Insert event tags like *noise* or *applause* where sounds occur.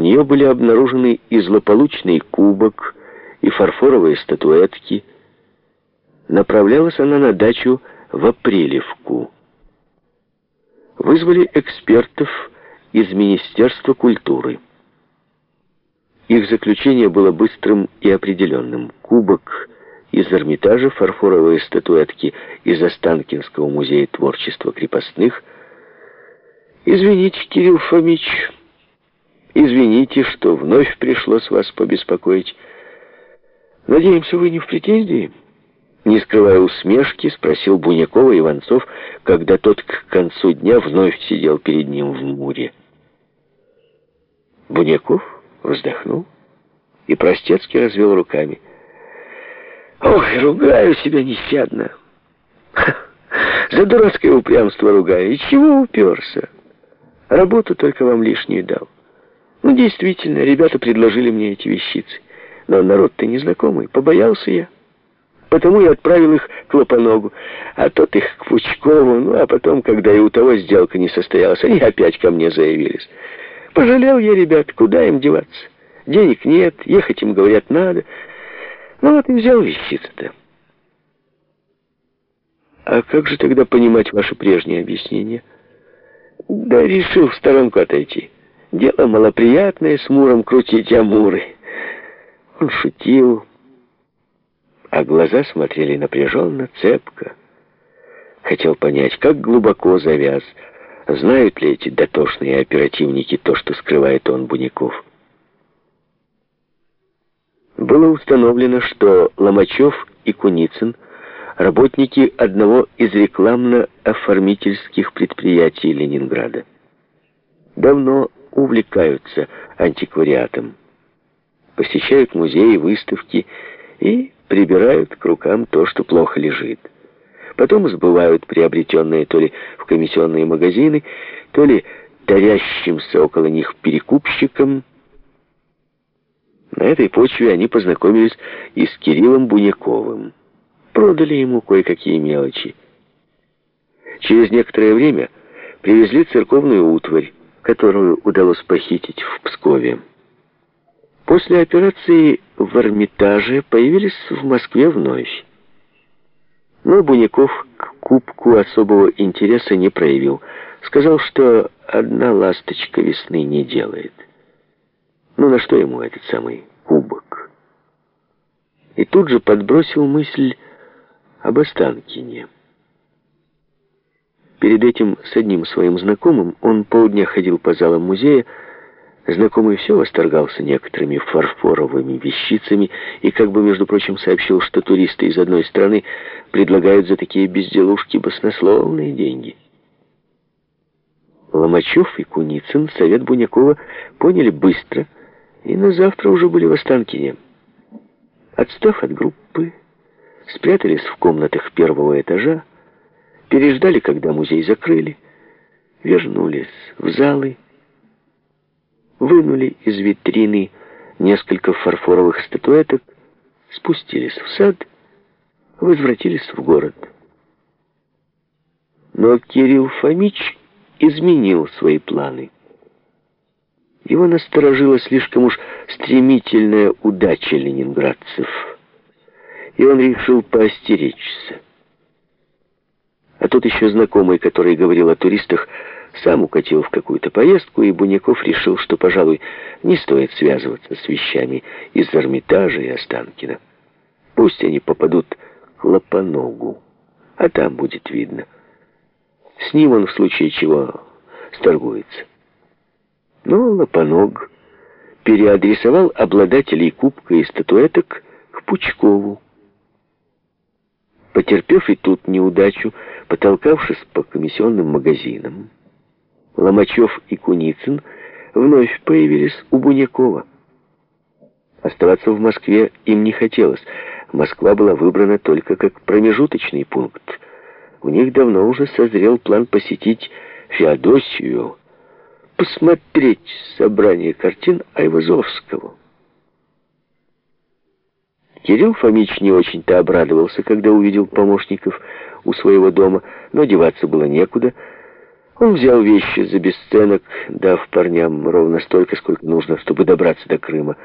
У нее были обнаружены и злополучный кубок, и фарфоровые статуэтки. Направлялась она на дачу в Апрелевку. Вызвали экспертов из Министерства культуры. Их заключение было быстрым и определенным. Кубок из Эрмитажа, фарфоровые статуэтки из Останкинского музея творчества крепостных. «Извините, Кирилл Фомич, извините, что вновь пришлось вас побеспокоить. Надеемся, вы не в претензии?» Не скрывая усмешки, спросил Бунякова Иванцов, когда тот к концу дня вновь сидел перед ним в муре. Буняков вздохнул и простецки развел руками. «Ох, ругаю себя нещадно. *laughs* За дурацкое упрямство ругаю. И чего уперся? Работу только вам лишнюю дал. Ну, действительно, ребята предложили мне эти вещицы. Но народ-то незнакомый, побоялся я». Потому я отправил их к Лопоногу, а тот их к Пучкову, ну а потом, когда и у того сделка не состоялась, они опять ко мне заявились. Пожалел я ребят, куда им деваться? Денег нет, ехать им, говорят, надо. Ну вот и взял вещицы-то. А как же тогда понимать ваше прежнее объяснение? Да решил в сторонку отойти. Дело малоприятное с Муром крутить амуры. Он шутил, а глаза смотрели напряженно, цепко. Хотел понять, как глубоко завяз, знают ли эти дотошные оперативники то, что скрывает он Буняков. Было установлено, что Ломачев и Куницын — работники одного из рекламно-оформительских предприятий Ленинграда. Давно увлекаются антиквариатом, посещают музеи, выставки и прибирают к рукам то, что плохо лежит. Потом сбывают приобретенные то ли в комиссионные магазины, то ли тарящимся около них перекупщикам. На этой почве они познакомились и с Кириллом Буняковым. Продали ему кое-какие мелочи. Через некоторое время привезли церковную утварь, которую удалось похитить в Пскове. После операции в Эрмитаже появились в Москве вновь. Но Буняков к кубку особого интереса не проявил. Сказал, что одна ласточка весны не делает. Ну на что ему этот самый кубок? И тут же подбросил мысль об Останкине. Перед этим с одним своим знакомым он полдня ходил по залам музея, Знакомый все восторгался некоторыми фарфоровыми вещицами и как бы, между прочим, сообщил, что туристы из одной страны предлагают за такие безделушки баснословные деньги. Ломачев и Куницын совет Бунякова поняли быстро и на завтра уже были в Останкине. Отстав от группы, спрятались в комнатах первого этажа, переждали, когда музей закрыли, вернулись в залы, вынули из витрины несколько фарфоровых статуэток, спустились в сад, возвратились в город. Но Кирилл Фомич изменил свои планы. Его насторожила слишком уж стремительная удача ленинградцев, и он решил поостеречься. А тут еще знакомый, который говорил о туристах, сам укатил в какую-то поездку, и Буняков решил, что, пожалуй, не стоит связываться с вещами из Эрмитажа и Останкина. Пусть они попадут к Лопоногу, а там будет видно. С ним он в случае чего сторгуется. Но Лопоног переадресовал обладателей кубка и статуэток к Пучкову. Потерпев и тут неудачу, потолкавшись по комиссионным магазинам, Ломачев и Куницын вновь появились у Бунякова. Оставаться в Москве им не хотелось. Москва была выбрана только как промежуточный пункт. У них давно уже созрел план посетить Феодосию, посмотреть собрание картин Айвазовского. Кирилл Фомич не очень-то обрадовался, когда увидел помощников у своего дома, но деваться было некуда, Он взял вещи за бесценок, дав парням ровно столько, сколько нужно, чтобы добраться до Крыма.